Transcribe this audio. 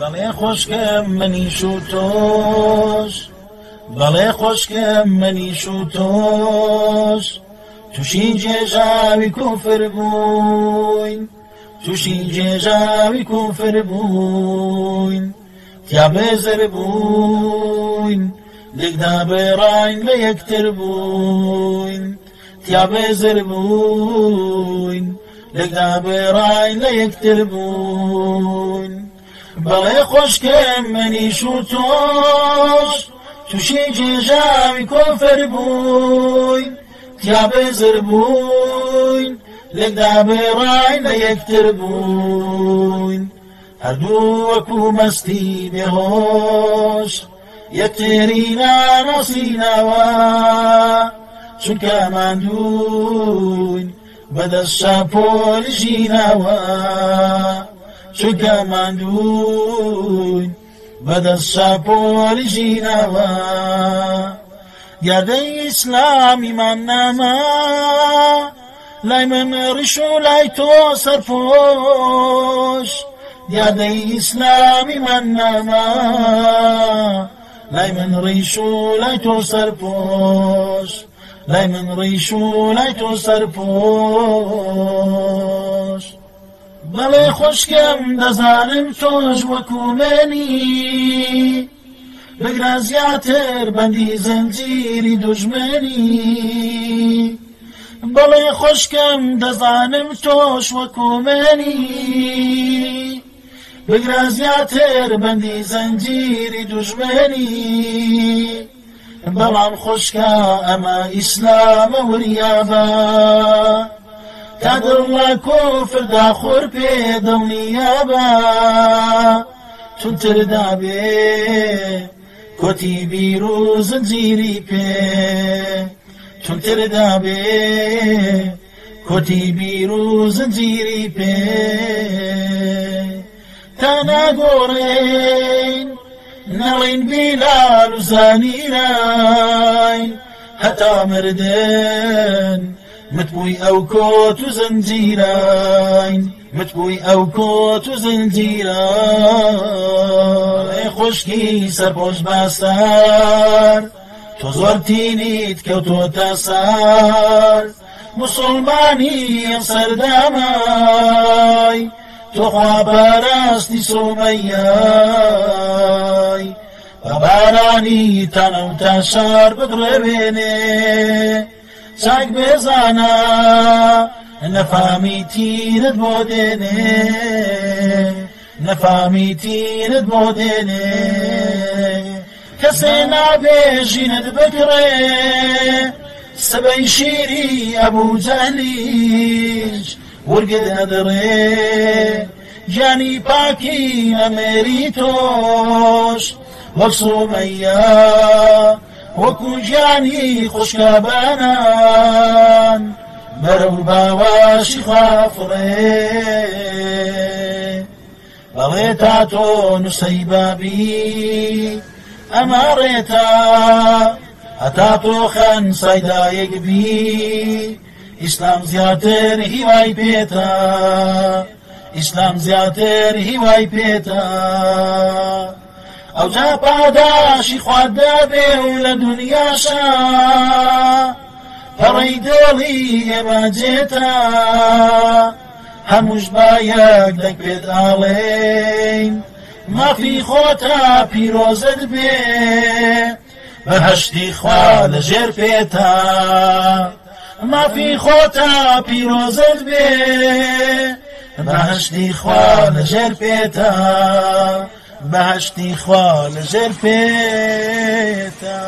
بله خوش که منی شو توش بله خوش که منی شو توش توشین جزاوی کفر بوین توشین جزاوی کفر بوین تیا بزر بوین براین به یکتر بوین تیا بەڵێ خۆشکەن مەنیش و تۆش تووشی جێژاوی کۆفەر بووین تیا بێزر بووین لە دابێڕای لە یەکتر بووین هەردوو وەکو مەستی بێهۆش یەکتێری ناڕۆسینەوە چونکە ماندووین بەدەست شاپۆل ژینەوە شکماندوی بدن سپور جینوا گرد اسلام امام ناما لای من رشو لای تو سرپوش گرد اسلام امام ناما لای من رشو لای تو سرپوش لای من رشو لای تو سرپوش بەڵێ خوشکم دەزانم تۆش وەکومێنی بگران زیاتر بەندی زەنجیری دوژمێنی بەڵێ خوشکم دەزانم تۆش وەکومێنی بگران زیاتر بەندی زەنجیری دوژمێنی بەڵام خوشکە ئەمە ئیسلامە وریاە کادڵە کۆفردا خۆر پێ دڵنیە بە چونتردا بێ کۆتی بیر و زنجیری پێ چونتردا بێ کۆتی بیر و زنجیری پێ تا ناگۆڕێن نەڵین بیلال و زانینە هەتا مردن متبوي أو كوت زنجيرين متبوي أو كوت زنجيرين خشكي سرپوش بستر تو زور تینید که تو تسر مسلمانی سردمای تو خواه پرستی سومیای و تنو شاید بزانا نەفامی تیرت بۆ نه نەفامی تیرت نه کسی کەسێ جیند بکره شیری ابو جەلیش ورگد نەدەڕێ جانی یعنی پاکی توش توش وەسومەیە وەکو ژیانی خوشکبانان بەرە و باواشی خوافڕێ بەڵێ تا تۆ نووسەی بابی ئەمەڕێتا هەتا تۆ خەن سایدایەک بی ئیسلام زیاتر هیوای پێێتە ئیسلام زیاتر هیوای پێێتە ئەوجا پاداشی خوادابێ و لە دنیاشا پەڕی دڵی ئێمەجێتە هەمووش بایەک دەک پێت ئاڵێن مافی خۆتا پیرۆزت بێ بەهشتی خوا لە ژێر پێتا مافی خۆتا پیرۆزت بێ بەهشتی خوا لە ژێر پێتا بەهشتی خوا لەژێر پێێتە